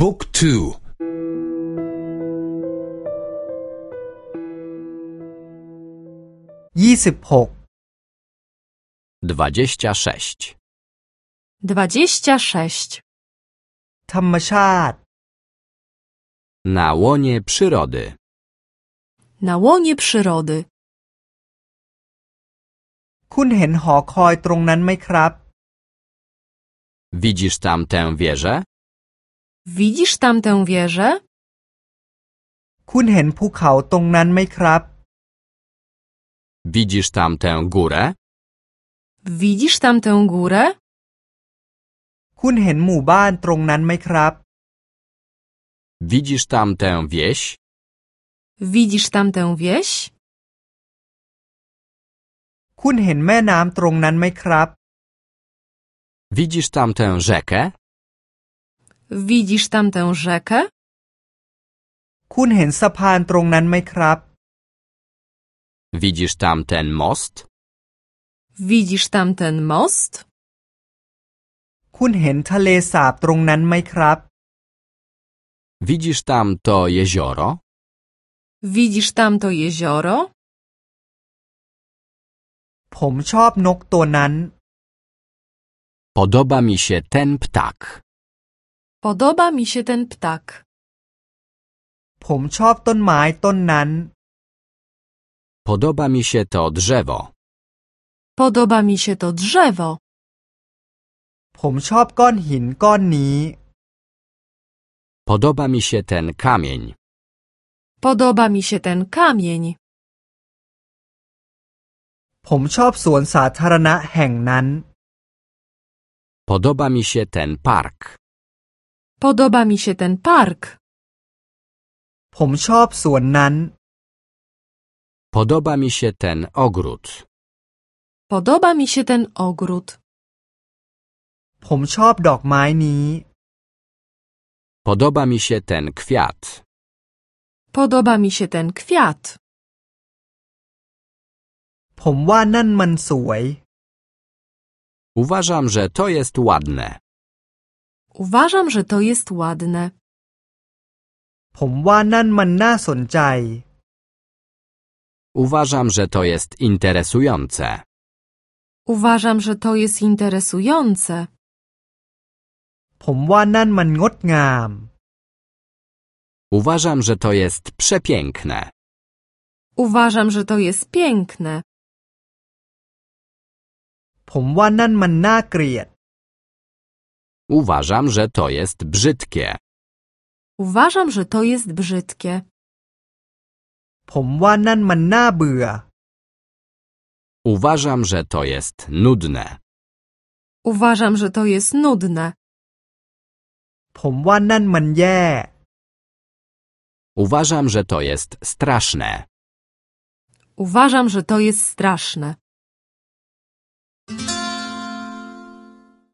บุ๊กทู ยี่สิบหก dwadzieścia sześć, Dwadzieścia sześć. ธรรมชาติ na łonie przyrody, Na łonie przyrody. คุณเห็นหอคอยตรงนั้นไหมครับ widzisz tam tę wieżę? Widzisz tamtę wieżę? คุณเห็นภูเขาตรงนั้นไหมครับ Widzisz tam tę górę? Widzisz tamtę górę? คุณเห็นหมู่บ้านตรงนั้นไหมครับ Widzisz tam tę wieś? Widzisz tamtę wieś? คุณเห็นแม่น้ำตรงนั้นไหมครับ Widzisz tam tę rzekę? Widzisz tamtę rzekę? คุณเห็นสะพานตรงนั้นไหมครับ Widzisz tam ten most? Widzisz tamten most? คุณเห็นทะเลสาบตรงนั้นไหมครับ Widzisz tam to jezioro? Widzisz tamto jezioro? ผมชอบนกตัวนั้น Podoba mi się ten ptak. Podoba mi się ten ptak. ผมชอบต้นไม้ต้นนั้น Podoba mi się to drzewo. Podoba mi się to drzewo. ผมชอบก้อนหินก้อนนี้ Podoba mi się ten kamień. Podoba mi się ten kamień. ผมชอบสวนสาธารณะแห่งนั้น Podoba mi się ten park. Podoba mi się ten park. ผมชอบสวนนั้น Podoba mi się ten ogród. Podoba mi się ten ogród. ผมชอบดอกไม้นี้ Podoba mi się ten kwiat. Podoba mi się ten kwiat. ผมว่านั่นมันสวย Uważam, że to jest ładne. Uważam, że to jest ładne. ผมว่านั่นมันน่าสนใจ Uważam, że to jest interesujące. Uważam, że to jest interesujące. ผมว่านั่นมันงดงาม Uważam, że to jest przepiękne. Uważam, że to jest piękne. ผมว่านั่นมันน่าเกลียด Uważam, że to jest brzydkie. Uważam, że to jest brzydkie. ผมว่านั่นมันน่าเบื่อ Uważam, że to jest nudne. Uważam, że to jest nudne. ผมว่านั่นมันแย่ Uważam, że to jest straszne. Uważam, że to jest straszne.